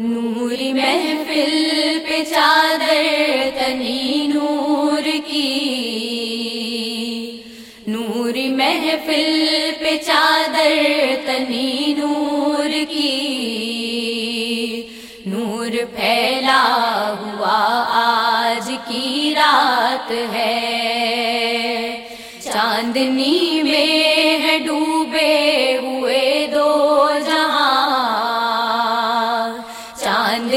نوری محفل پہ چادر تنی نور کی۔ نوری محفل پہ چادر تنی نور کی۔ نور پھیلا ہوا آج کی رات ہے۔ چاندنی میں ہے ڈوبے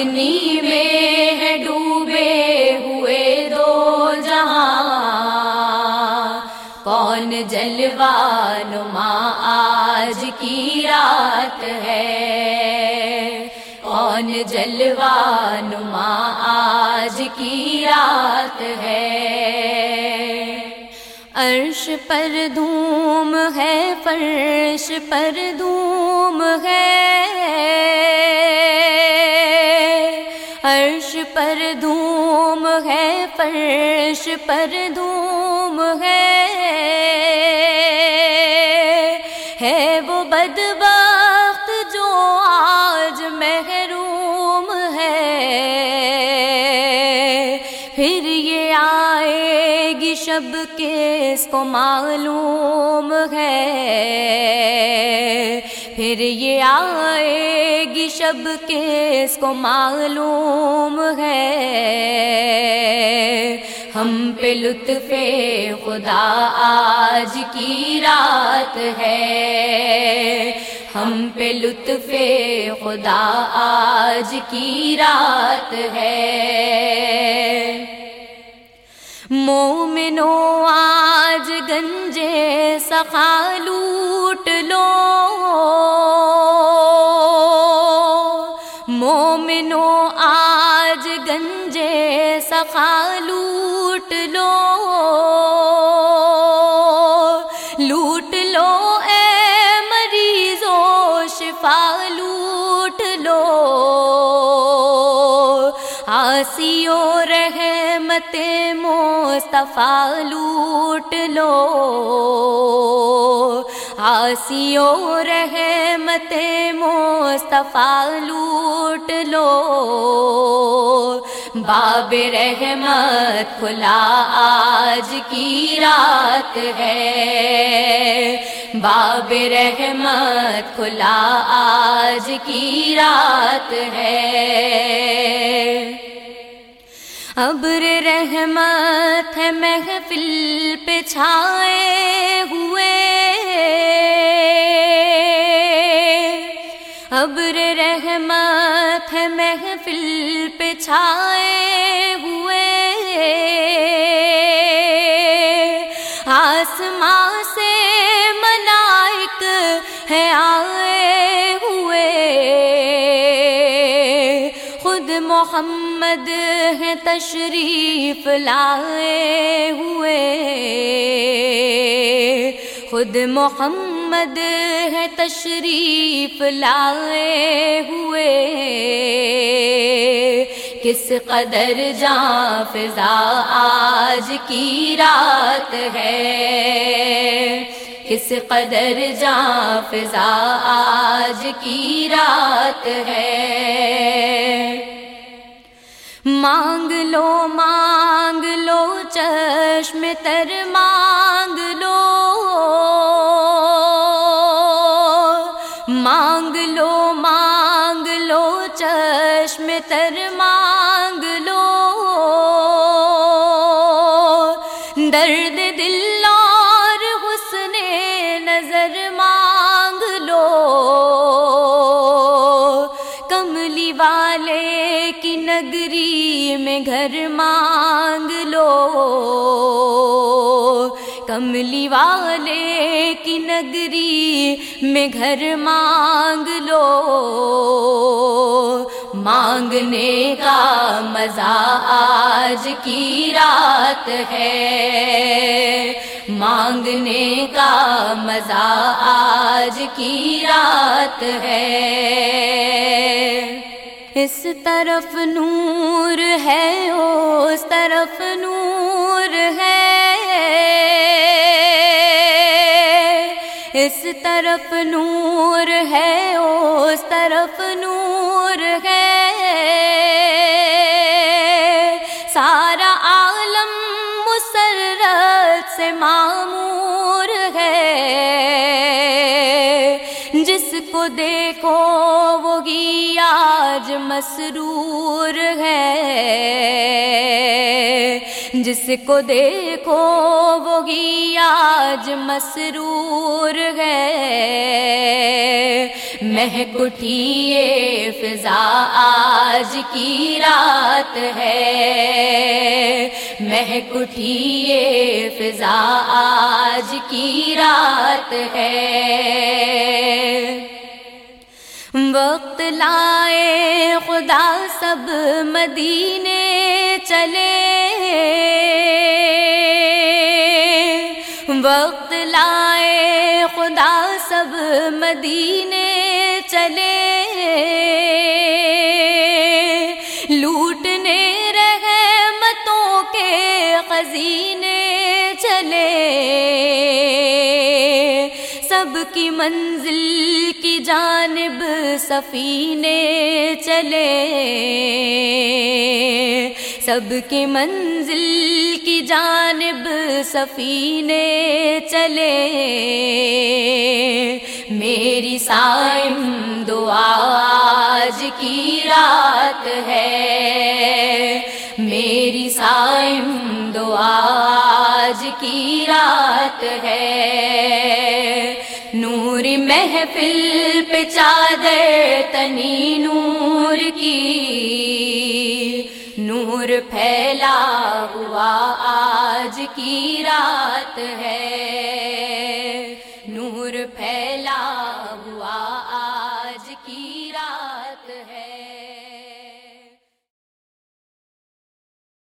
چاندنی میں ہے ڈوبے ہوئے دو جہاں۔ کون جلوان ماں آج کی رات ہے؟ کون جلوان ماں آج کی رات ہے؟ عرش پر دھوم ہے، فرش پر دھوم ہے۔ عرش پر دھوم ہے فرش پر دھوم ہے ہے۔ آئے گی شب کس کو معلوم ہے؟ پھر یہ آئے گی شب کس کو معلوم ہے؟ ہم پہ لطف خدا آج کی رات ہے۔ ہم پہ لطف خدا آج کی رات ہے۔ مومنو، آج گنجے سخا لوٹ لو۔ مومنو، آج گنجے سخا لوٹ لو۔ لوٹ لو اے مریضو، شفا لوٹ لو۔ آسیو رحمت مصطفیٰ لوٹ لو۔ آسیو رحمت مصطفیٰ لوٹ لو۔ باب رحمت کھلا آج کی رات ہے۔ باب رحمت کھلا آج کی رات ہے۔ ابر رحمت ہے محفل پہ چھائے ہوئے۔ ابر رحمت ہے محفل پہ چھائے ہوئے۔ آسماں سے ملائک ہے آئے۔ محمد ہے تشریف لائے ہوئے۔ خود محمد ہے تشریف لائے ہوئے۔ کس قدر جاں فضا آج کی رات ہے۔ کس قدر جاں فضا آج کی رات ہے۔ مانگ لو مانگ لو، چشم تر مانگ لو۔ مانگ لو مانگ لو، چشم تر مانگ لو۔ درد دل اور حسن نظر مانگ لو۔ کملی والے کی نگری میں گھر مانگ لو۔ کملی والے کی نگری میں گھر مانگ لو۔ مانگنے کا مزہ آج کی رات ہے۔ مانگنے کا مزہ آج کی رات ہے۔ اس طرف نور ہے، اس طرف نور ہے۔ اس طرف نور ہے، اس طرف نور ہے۔ سارا عالم مسرت سے معمور ہے۔ جس کو دیکھو آج مسرور ہے۔ جس کو دیکھو وہ گی آج مسرور ہے۔ مہک فضا آج کی رات ہے۔ مہک فضا آج کی رات ہے۔ وقت لائے خدا سب مدینے چلے۔ وقت لائے خدا سب مدینے چلے۔ کی منزل کی جانب سفینے چلے۔ سب کی منزل کی جانب سفینے چلے۔ میری سائم دعا آج کی رات ہے۔ میری سائم دعا آج کی رات ہے۔ نور محفل پہ چادر تنی نور کی۔ نور پھیلا ہوا آج کی رات ہے۔